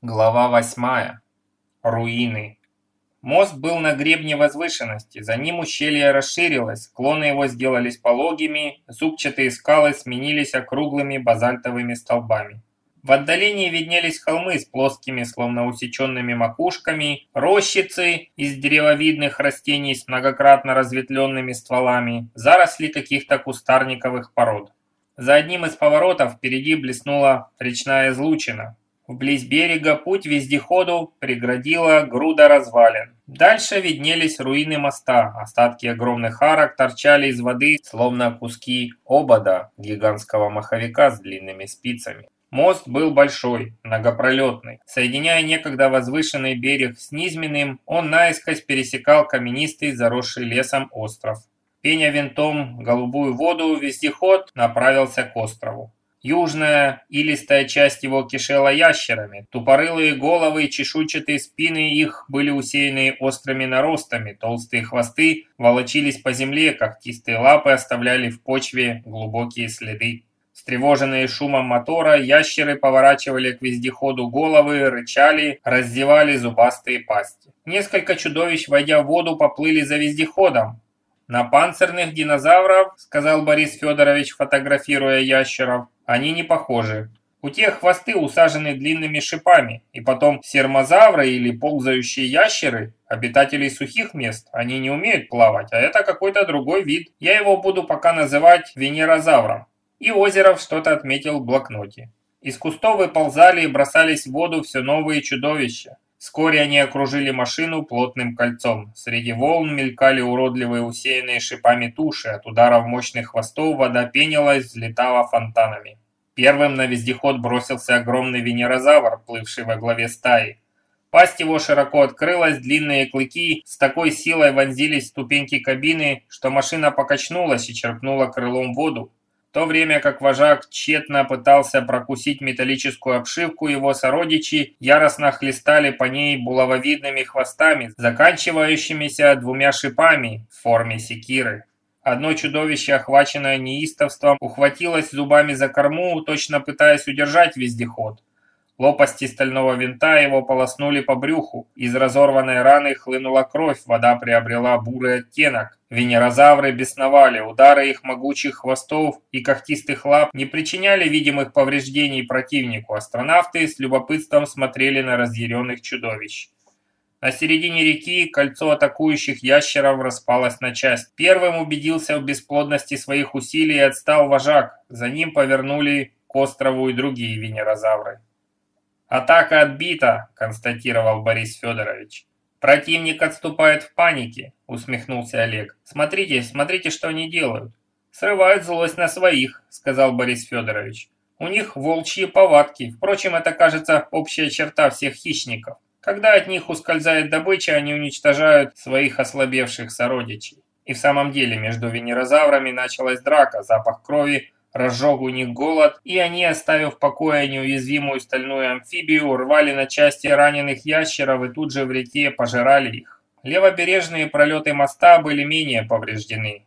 Глава восьмая. Руины. Мост был на гребне возвышенности, за ним ущелье расширилось, склоны его сделались пологими, зубчатые скалы сменились округлыми базальтовыми столбами. В отдалении виднелись холмы с плоскими, словно усеченными макушками, рощицы из деревовидных растений с многократно разветвленными стволами, заросли каких-то кустарниковых пород. За одним из поворотов впереди блеснула речная излучина, Вблизь берега путь вездеходу преградила груда развалин. Дальше виднелись руины моста, остатки огромных арок торчали из воды, словно куски обода гигантского маховика с длинными спицами. Мост был большой, многопролетный. Соединяя некогда возвышенный берег с низменным, он наискось пересекал каменистый, заросший лесом остров. Пеня винтом голубую воду, вездеход направился к острову. Южная илистая часть его кишела ящерами. Тупорылые головы и чешуйчатые спины их были усеяны острыми наростами, толстые хвосты волочились по земле, когтистые лапы оставляли в почве глубокие следы. Встревоженные шумом мотора, ящеры поворачивали к вездеходу головы, рычали, раздевали зубастые пасти. Несколько чудовищ, войдя в воду, поплыли за вездеходом. «На панцирных динозавров», — сказал Борис Федорович, фотографируя ящеров, они не похожи. У тех хвосты усажены длинными шипами, и потом сермозавры или ползающие ящеры, обитатели сухих мест, они не умеют плавать, а это какой-то другой вид. Я его буду пока называть венерозавром. И Озеров что-то отметил в блокноте. Из кустов выползали и бросались в воду все новые чудовища. Вскоре они окружили машину плотным кольцом. Среди волн мелькали уродливые усеянные шипами туши. От ударов мощных хвостов вода пенилась, взлетала фонтанами. Первым на вездеход бросился огромный венерозавр, плывший во главе стаи. Пасть его широко открылась, длинные клыки с такой силой вонзились в ступеньки кабины, что машина покачнулась и черпнула крылом воду то время как вожак тщетно пытался прокусить металлическую обшивку, его сородичи яростно хлестали по ней булавовидными хвостами, заканчивающимися двумя шипами в форме секиры. Одно чудовище, охваченное неистовством, ухватилось зубами за корму, точно пытаясь удержать вездеход. Лопасти стального винта его полоснули по брюху. Из разорванной раны хлынула кровь, вода приобрела бурый оттенок. Венерозавры бесновали, удары их могучих хвостов и когтистых лап не причиняли видимых повреждений противнику. Астронавты с любопытством смотрели на разъяренных чудовищ. На середине реки кольцо атакующих ящеров распалось на часть. Первым убедился в бесплодности своих усилий и отстал вожак. За ним повернули к острову и другие венерозавры. «Атака отбита», – констатировал Борис Федорович. «Противник отступает в панике», – усмехнулся Олег. «Смотрите, смотрите, что они делают». «Срывают злость на своих», – сказал Борис Федорович. «У них волчьи повадки. Впрочем, это, кажется, общая черта всех хищников. Когда от них ускользает добыча, они уничтожают своих ослабевших сородичей». И в самом деле между венерозаврами началась драка, запах крови разжег у них голод, и они, оставив в покое неуязвимую стальную амфибию, рвали на части раненых ящеров и тут же в реке пожирали их. Левобережные пролеты моста были менее повреждены.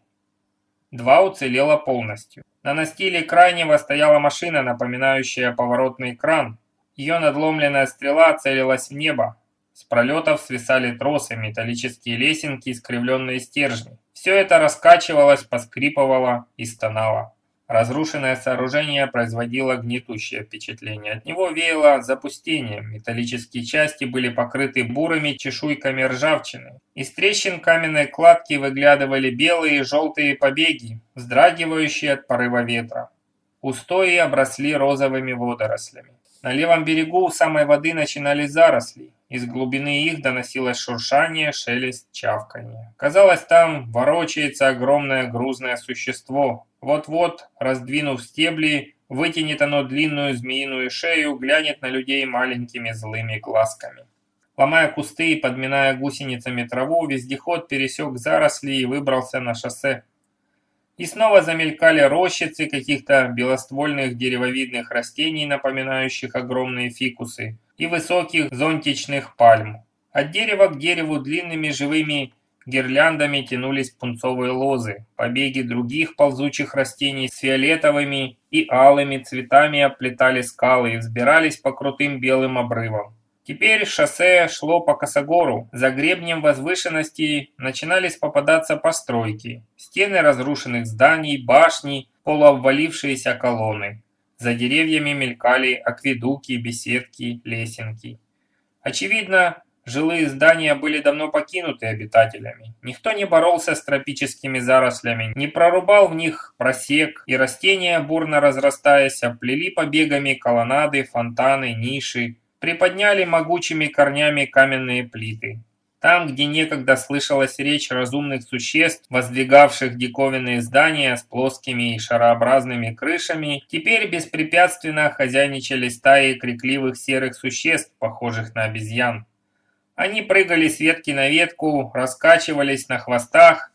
Два уцелело полностью. На настиле крайнего стояла машина, напоминающая поворотный кран. Ее надломленная стрела целилась в небо. С пролетов свисали тросы, металлические лесенки, искривленные стержни. Все это раскачивалось, поскрипывало и стонало. Разрушенное сооружение производило гнетущее впечатление. От него веяло запустением. Металлические части были покрыты бурыми чешуйками ржавчины. Из трещин каменной кладки выглядывали белые и желтые побеги, вздрагивающие от порыва ветра. Устои обросли розовыми водорослями. На левом берегу у самой воды начинались заросли. Из глубины их доносилось шуршание, шелест, чавканье. Казалось, там ворочается огромное грузное существо. Вот-вот, раздвинув стебли, вытянет оно длинную змеиную шею, глянет на людей маленькими злыми глазками. Ломая кусты и подминая гусеницами траву, вездеход пересек заросли и выбрался на шоссе. И снова замелькали рощицы каких-то белоствольных деревовидных растений, напоминающих огромные фикусы, и высоких зонтичных пальм. От дерева к дереву длинными живыми гирляндами тянулись пунцовые лозы. Побеги других ползучих растений с фиолетовыми и алыми цветами оплетали скалы и взбирались по крутым белым обрывам. Теперь шоссе шло по косогору. За гребнем возвышенности начинались попадаться постройки. Стены разрушенных зданий, башни, полуобвалившиеся колонны. За деревьями мелькали акведуки, беседки, лесенки. Очевидно, жилые здания были давно покинуты обитателями. Никто не боролся с тропическими зарослями, не прорубал в них просек, и растения, бурно разрастаясь, оплели побегами колоннады, фонтаны, ниши, приподняли могучими корнями каменные плиты. Там, где некогда слышалась речь разумных существ, воздвигавших диковинные здания с плоскими и шарообразными крышами, теперь беспрепятственно хозяйничали стаи крикливых серых существ, похожих на обезьян. Они прыгали с ветки на ветку, раскачивались на хвостах,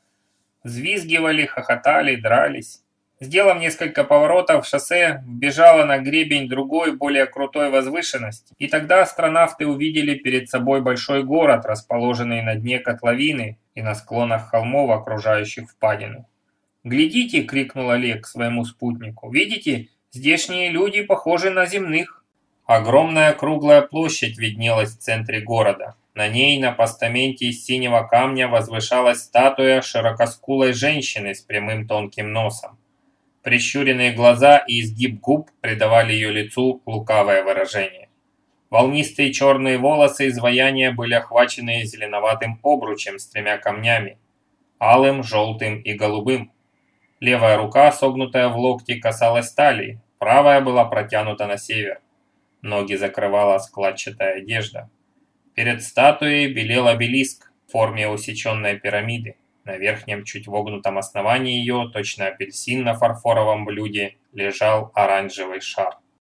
взвизгивали, хохотали, дрались. Сделав несколько поворотов, шоссе вбежало на гребень другой, более крутой возвышенности, и тогда астронавты увидели перед собой большой город, расположенный на дне котловины и на склонах холмов, окружающих впадину. «Глядите!» — крикнул Олег своему спутнику. «Видите, здешние люди похожи на земных». Огромная круглая площадь виднелась в центре города. На ней на постаменте из синего камня возвышалась статуя широкоскулой женщины с прямым тонким носом. Прищуренные глаза и изгиб губ придавали ее лицу лукавое выражение. Волнистые черные волосы изваяния были охвачены зеленоватым обручем с тремя камнями – алым, желтым и голубым. Левая рука, согнутая в локте, касалась талии, правая была протянута на север. Ноги закрывала складчатая одежда. Перед статуей белел обелиск в форме усеченной пирамиды. На верхнем, чуть вогнутом основании ее, точно апельсин на фарфоровом блюде, лежал оранжевый шар.